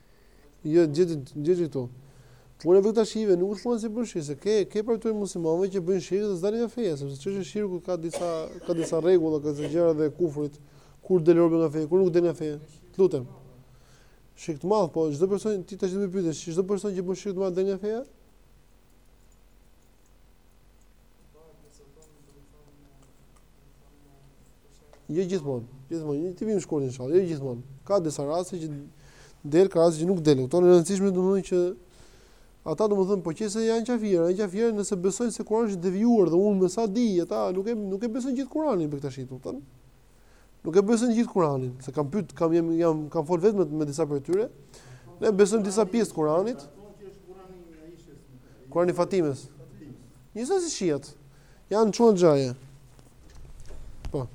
S1: Jo, gjithë këtu. Por edhe këta shiave nuk thua se bën shirk, se ke ke prej këtyre muslimanëve që bëjnë shirk dhe s'dalin nga feja, sepse çështja e shirkut ka disa ka disa rregulla, ka disa gjëra dhe kufrit, kur del robi nga feja, kur nuk del nga feja. Të lutem. Shirk të madh, po çdo person ti tash më pyetesh, çdo person që bën shirk të madh del nga feja? Jo gjithmonë, gjithmonë, t'i biem shkurt inshallah, jo gjithmonë. Ka disa raste që del ka raste që nuk del. Këto janë të rëndësishme domethënë që ata domethënë po që se janë qafira, janë qafira nëse besojnë se Kurani është devijuar dhe unë me sa di, ata nuk e nuk e besojnë gjithë Kuranin për këtë shit, kupton? Nuk e besojnë gjithë Kur'anin, se kam pyet, kam jam, jam kam fol vetëm me, me disa prej tyre. Ne besojmë disa pjesë të Kur'anit. Kur'ani i Fatimes. Njësoj si shiat. Janë çuan xhaje. Po.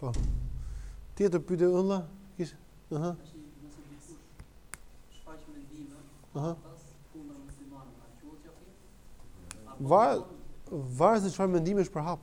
S1: Po. Tjetër pyetje vëlla, kish. Aha. Aha. Var, var se çfarë mendimesh
S3: përhap.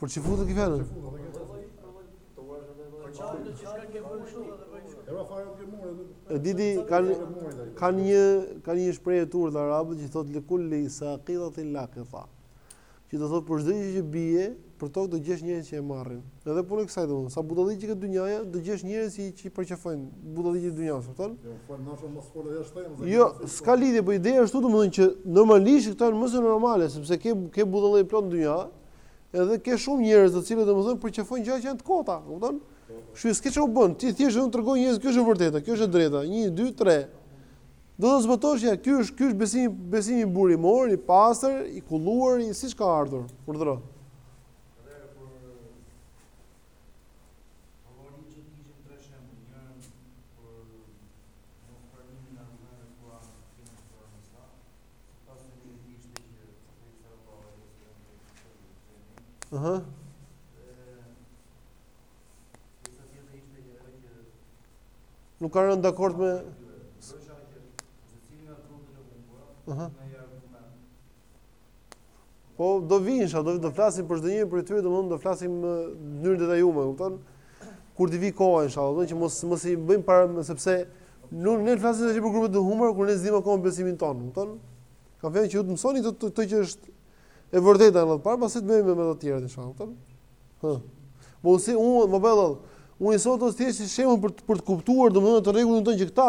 S3: Për
S1: çifutët këtë fjalën? E di, di kanë kanë një kanë një shprehje të urtë arabët që thotë likulli saqitatin laqita. Që do thotë për çdo gjë që bie, për tokë do gjesh njerëz që e marrin. Edhe punë kësaj do thonë, sa budallëqe ka të dynjaja do gjesh njerëz që që përqafojnë budallëqet e dynjasë, kupton?
S3: Jo, po ndoshta mos por edhe ashtu.
S1: Jo, s'ka lidhje, po ideja është këtu domethënë që normalisht këto janë më se normale, sepse ke ke budallëqe plot në dynja, Edhe ke shumë njerëz të cilët domethënë përqafojnë gjëra që janë të kota, kupton? Kështu s'ke ç'u bën, ti thjesht do t'u tregosh njerëzve kjo është e vërteta, kjo është e drejta, 1 2 3. Do ta zbatosh ja, ky është ky është besimi besimi burimor, i pastër, i kulluar, i siç ka ardhur, urdhëro. Aha. Nuk kanë rënë dakord me Aha. Po do vijnë inshallah, do do flasim për çdonjërin prej tyre, domthonë do flasim në mënyrë të detajuar, e kupton? Kur të vijë koha inshallah, do që mos mos i bëjmë para sepse nuk ne flasim tash për grupet e humbura kur ne s'dimë akoma besimin tonë, kupton? Ka vënë që ju të mësoni këtë që është e vërteta në parë, pasi të bëjmë me të tjerët inshallah, kupton? Hë. Po si unë më bëllë, unë i solla thjesht si shembull për për të kuptuar domethënë rregullin tonë që këta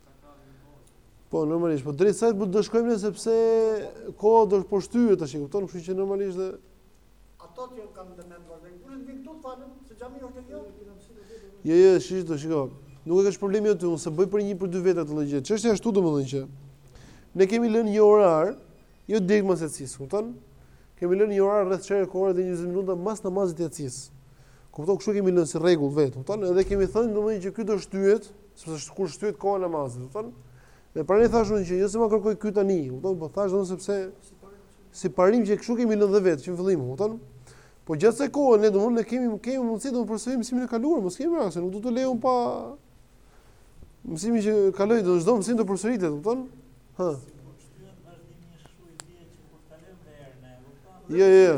S1: Po normalisht, po drejt saj po do shkojmë ne sepse koha do po shtyhet tash, e kupton, kështu që normalisht dhe
S4: ato që kanë ndërmend vazhdojnë, kur të vinë këtu të falën, se xhami është këtu. Jo,
S1: jo, shish do shiko. Nuk e ke problemin aty, unë s'e bëj për një për dy veta këtë lloj gjëje. Çështja është ashtu domethënë që ne kemi lënë një orar, jo direkt mas jacisë, kupton? Kemi lënë një orar rreth çerek ore 20 minuta mas namazit të jacisë. Kupton, kështu kemi lënë si rregull vetë, kupton? Edhe kemi thënë domethënë që ky do shtyhet, Sepse kur shtyhet koha e namazit, kupton, dhe prandaj thashë unë që jo se ma kërkoi ky tani, kupton, po thashë domethënë sepse si parim që kështu kemi lënë dhe vetë që në fillim, kupton. Po gjatë kësaj kohe ne domethënë ne kemi kemi mundësi të përsërisim mësimin e kaluar, meqë kemi rastin, nuk do të lejon pa mësimin që kaloi, duhet çdo mësim të përsëritet, kupton. Hë. Jo, jo, jo.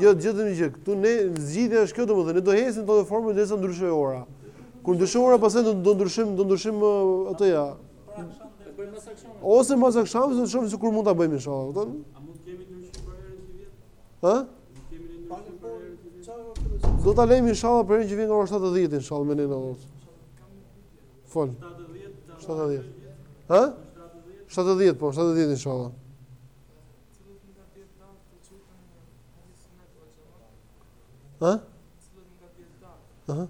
S1: Jo, edhe një gjë. Këtu ne, zgjidhja është kjo domethënë, ne do ecim në këtë formë derisa të ndryshojë ora. Kur të ndryshojë ora, pastaj do, do ndryshojmë, do ndryshojmë uh, atë ja. Ose mas akshamit, do shohim se kur mund ta bëjmë, inshallah.
S5: A mund të kemi ndryshim për herën që vjen?
S2: Ha?
S1: Do ta lejmë inshallah për herën që vjen nga ora 7:10 inshallah me lejen e Allahut. Fol. 7:10. Ha? 7:10 po, 7:10 inshallah. Ha? Ha?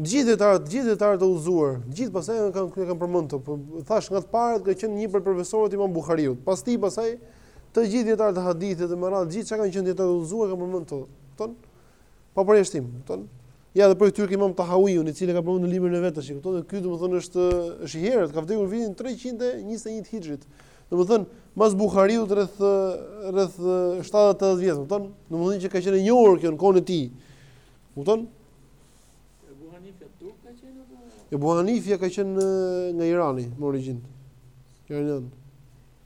S1: Gjithë dijetarët, gjithë dijetarët e udhëzuar, gjithë pastaj e kanë kanë kanë përmend këtë, po thashë nga të parët ka qenë një prej profesorëve të Imam Buhariut. Pas tij pastaj të gjithë dijetarët e hadithit dhe me radhë gjithë çka kanë qenë dijetarë të udhëzuar kanë përmend këtë. Kupton? Pa përjashtim, kupton? Ja dhe prej këtyre Imam Tahawiu, i cili e ka përmendur në librin e vet tash, kupton? Ky domethënë është është i herët, ka vdekur vitin 321 Hijrit. Domethënë, mas Buhariut rreth rreth 70-80 vjet, kupton? Domethënë që ka qenë e njohur kjo në kohën e tij. Kupton?
S5: Ebu Hanifja turk ka qenë apo?
S1: Ebu Hanifja ka qenë nga Irani, me origjinë. Iranian.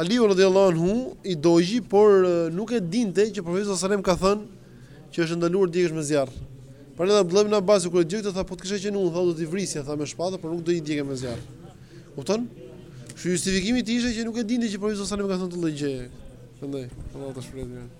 S1: Aliu radhiyallahu anhu i dogji, por nuk e dinte që profeti sallallahu alajhi wasallam ka thënë që është ndaluar djegia me zjarr. Prandaj edhe Abdullah ibn Abbas kur e dëgjoi tha po të kisha qenë unë, tha do t'i vrisja tha me shpatë, por nuk do i digjja me zjarr. Kupton? Kështu justifikimi i tij ishte që nuk e dinte që profeti sallallahu alajhi wasallam ka thënë këtë lloj gjëje. Prandaj, Allah ta
S2: shpërblyejë.